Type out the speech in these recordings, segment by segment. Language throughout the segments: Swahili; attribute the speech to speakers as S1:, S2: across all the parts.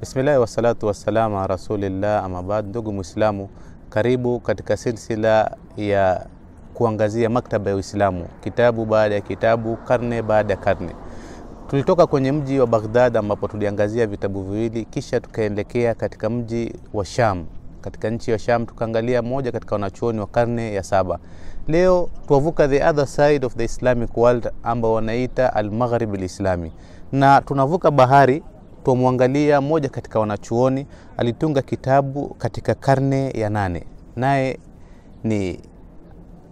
S1: Bismillahi wassalatu wassalamu ala rasulillah, ama baad. Ndugu Mwislamu, karibu katika silsila ya kuangazia maktaba ya Uislamu, kitabu baada ya kitabu, karne baada ya karne. Tulitoka kwenye mji wa Baghdad ambapo tuliangazia vitabu viwili, kisha tukaelekea katika mji wa Sham. Katika nchi ya Sham tukaangalia moja katika wanachuoni wa karne ya saba. Leo tuwavuka the other side of the Islamic world ambao wanaita al-Maghrib al-Islami, na tunavuka bahari twamwangalia mmoja katika wanachuoni alitunga kitabu katika karne ya nane, naye ni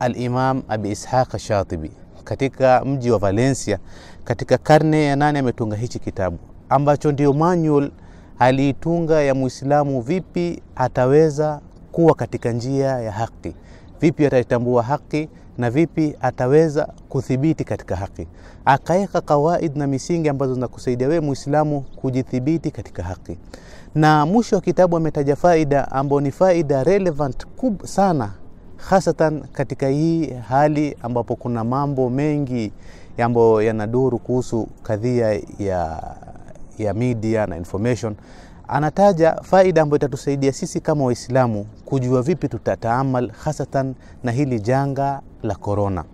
S1: Al-Imam Abi Ishaq Shatibi katika mji wa Valencia. Katika karne ya nane ametunga hichi kitabu ambacho ndio manual aliitunga ya Muislamu, vipi ataweza kuwa katika njia ya haki, vipi ataitambua haki na vipi ataweza kuthibiti katika haki. Akaweka kawaid na misingi ambazo zinakusaidia wewe Muislamu kujithibiti katika haki, na mwisho wa kitabu ametaja faida ambayo ni faida relevant kubwa sana, hasatan katika hii hali ambapo kuna mambo mengi ambayo yanaduru kuhusu kadhia ya, ya media na information. Anataja faida ambayo itatusaidia sisi kama Waislamu kujua vipi tutataamal hasatan na hili janga la korona.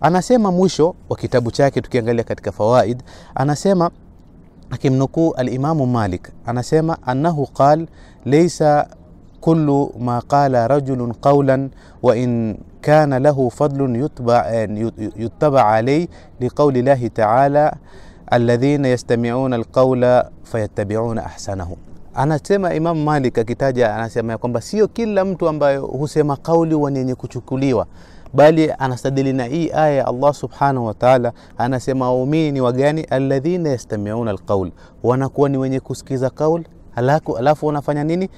S1: Anasema mwisho wa kitabu chake, tukiangalia katika fawaid, anasema akimnukuu Alimamu Malik, anasema anahu qal leisa kullu ma qala rajulun qawlan wa in kana lahu fadlun yutaba yuttaba liqauli llahi ta'ala alladhina yastami'una alqaula fayattabi'una ahsanahu. Anasema Imam Malik akitaja, anasema ya kwamba sio kila mtu ambaye husema kauli ni yenye kuchukuliwa, bali anastadili na hii aya ya Allah subhanahu wa ta'ala, anasema waumini ni wagani? Alladhina yastami'una alqaul, wanakuwa ni wenye kusikiza kauli Alafu, alafu wanafanya nini?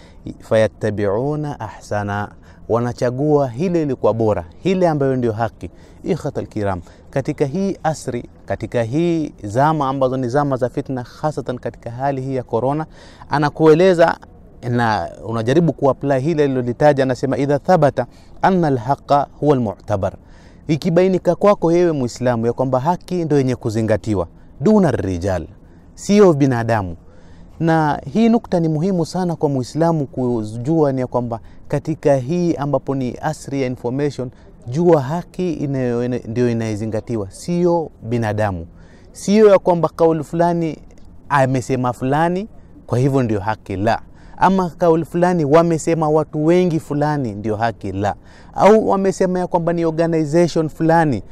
S1: Fayattabiuna ahsana, wanachagua hile ilikuwa bora, hile ambayo ndio haki. Ikhwat alkiram, katika hii asri, katika hii zama ambazo ni zama za fitna, hasatan katika hali hii ya korona, anakueleza na unajaribu kuapply hile alilolitaja. anasema idha thabata anna alhaqa huwa almu'tabar, ikibainika kwako yewe Muislamu ya kwamba haki ndio yenye kuzingatiwa, duna rijal, sio binadamu na hii nukta ni muhimu sana kwa Muislamu kujua, ni ya kwamba katika hii ambapo ni asri ya information, jua haki ndio inayezingatiwa, sio binadamu. Sio ya kwamba kauli fulani amesema fulani, kwa hivyo ndio haki, la. Ama kauli fulani wamesema watu wengi fulani, ndio haki, la. Au wamesema ya kwamba ni organization fulani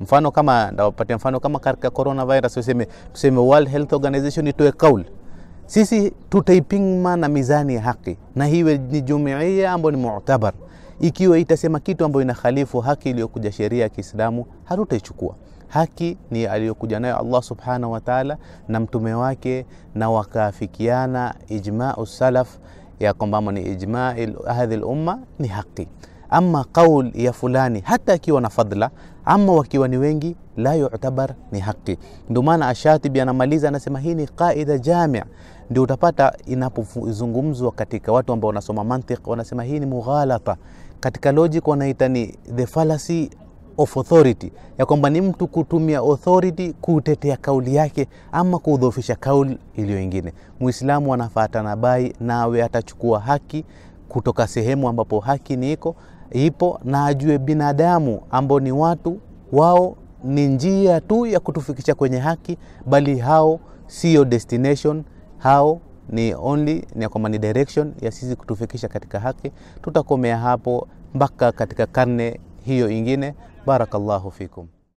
S1: mfano kama ndawapatia mfano kama katika coronavirus, tuseme World Health Organization itoe kauli sisi tutaipima na mizani ya haki, na hiwe ni jumuiya ambayo ni mu'tabar. Ikiwa itasema kitu ambayo inakhalifu haki iliyokuja sheria ya Kiislamu, hatutaichukua. Haki ni aliyokuja nayo Allah subhanahu wa ta'ala na mtume wake, na wakaafikiana ijma'u salaf ya kwamba ni ijma' hadhi al-umma ni haki. Ama qaul ya fulani hata akiwa na fadla ama wakiwa ni wengi, la yu'tabar ni haki. Ndio maana Ashatibi anamaliza anasema, hii ni qaida jamia. Ndio utapata inapozungumzwa katika watu ambao wanasoma mantiq, wanasema hii ni mughalata. Katika logic wanaita ni the fallacy of authority, ya kwamba ni mtu kutumia authority kutetea kauli yake ama kudhoofisha kauli iliyo ingine. Muislamu anafaatana bai nawe atachukua haki kutoka sehemu ambapo haki ni iko ipo na ajue binadamu ambao ni watu wao ni njia tu ya kutufikisha kwenye haki, bali hao siyo destination, hao ni only ni kwamba ni direction ya sisi kutufikisha katika haki. Tutakomea hapo mpaka katika karne hiyo ingine. Barakallahu fikum.